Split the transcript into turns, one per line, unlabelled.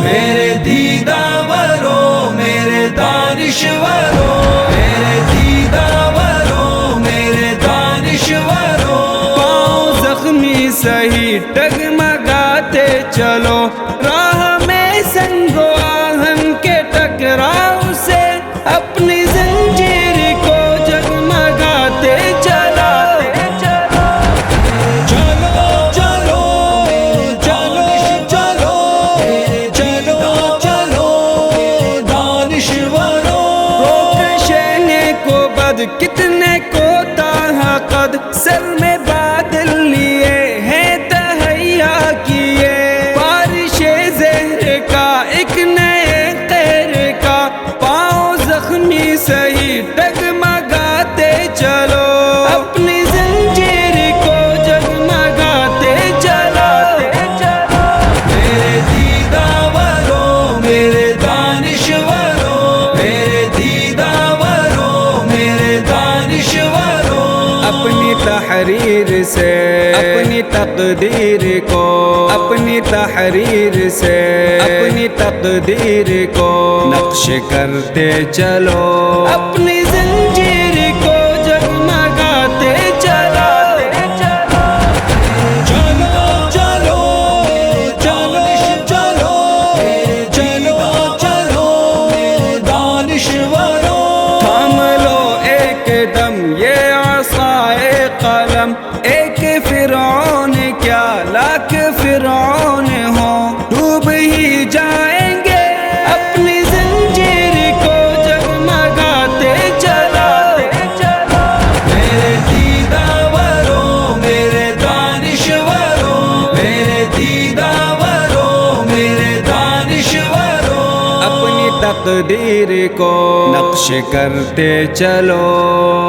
میرے دیداورو میرے دانشورو میرے دیداورو میرے دانشورو
پاؤں زخمی سہی ٹگمگاتے چلو۔ کو کتنے کو تاہا قد سر میں بادل لیے ہیں تہیا کیے۔ بارش زہر کا، ایک نئے قیر کا۔ پاؤں زخمی سہی ڈگمگاتے چلو۔ اپنی زنجیر کو جگمگاتے چلو۔
میرے دیداورو میرے دانشورو میرے دیداورو
اپنی تحریر سے اپنی تقدیر کو اپنی تحریر سے اپنی تقدیر کو نقش کرتے چلو۔ اپنی جائیں گے۔ اپنی زنجیر کو جگمگاتے چلاتے چلا۔
میرے دیداورو میرے دانشورو میرے دیداورو میرے دانشورو
اپنی تقدیر کو نقش کرتے چلو۔